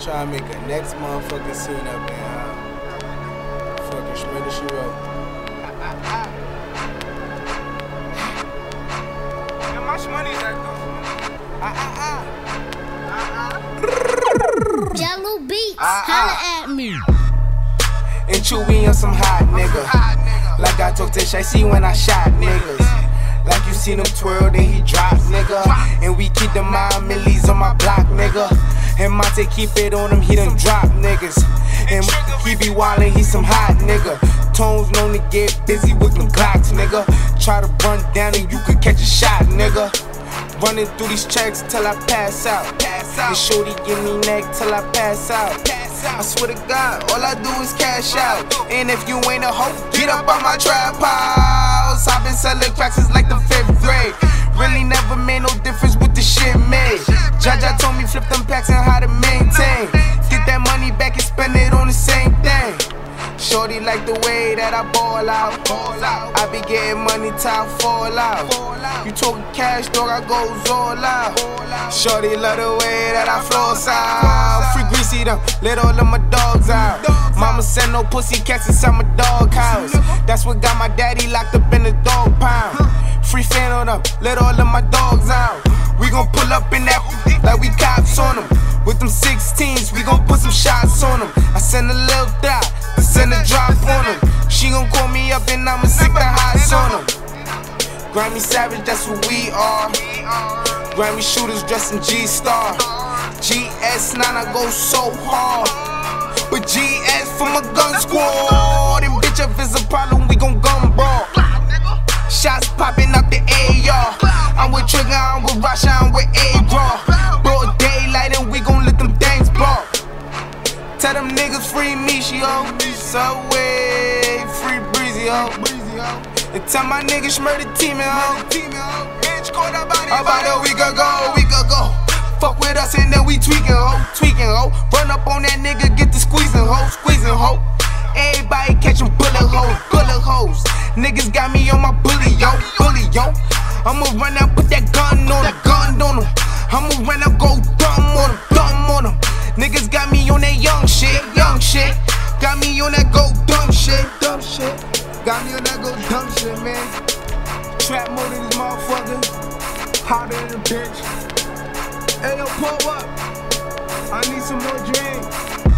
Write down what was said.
Try to make a next motherfucking scene up in uh, fucking Shmurda She Wrote. How much money is that though? Ah, Jahlil Beats, holla at me. And Chewy on some hot nigga. Hot nigga. Like I talked to Shay see when I shot niggas. Like you seen him twirl, then he drop, nigga. And we keep the mind millies on my block, nigga. And Monte keep it on him, he done drop niggas. And he be wildin', he some hot nigga. Tones known to get busy with them Glocks, nigga. Try to run down and you could catch a shot, nigga. Running through these checks till I pass out. Pass And out. shorty give me neck till I pass out. Pass I out. swear to God, all I do is cash out. And if you ain't a hoe, get up on my trap house. I've been selling cracks since like the fifth grade. Really never made no difference with the shit made. Jaja told me flip them packs and how to maintain. Get that money back and spend it on the same thing. Shorty like the way that I ball out. I be getting money I fall out. You talking cash, dog, I goes all out. Shorty love the way that I floss out. Free Greezy them, let all of my dogs out. Mama said no pussy cats inside my dog house. That's what got my daddy locked up in the dog pound. Free fan on them, let all of my dogs out. We gon' pull up in that like we cops on them. With them 16s, we gon' put some shots on them. I send a little dot, I send a drop on them. She gon' call me up and I'ma stick the hots on them. Grammy Savage, that's what we are. Grammy shooters dressed in G Star. GS9, I go so hard. For my gun squad. And bitch, if it's a problem, we gon' gun brawl. Shots popping out the AR. I'm with Trigger, I'm with Rasha, I'm with A-Raw. Broad daylight and we gon' let them things blow. Tell them niggas free me, she ho. Subway, free breezy ho. And tell my niggas murder team and ho. Bitch, caught up. About a week ago, a week ago. Fuck with us and then we tweaking ho, tweaking ho. Run up on that nigga, get the Niggas got me on my bully yo, bully yo. I'ma run out, put that gun on him, gun on him. I'ma run out, go dumb on him, dumb on. Niggas got me on that young shit, young shit. Got me on that go dumb shit, dumb shit. Got me on that go dumb shit, man. Trap mode in this motherfucker. Hotter than a bitch. Hey, yo, pull up. I need some more drink.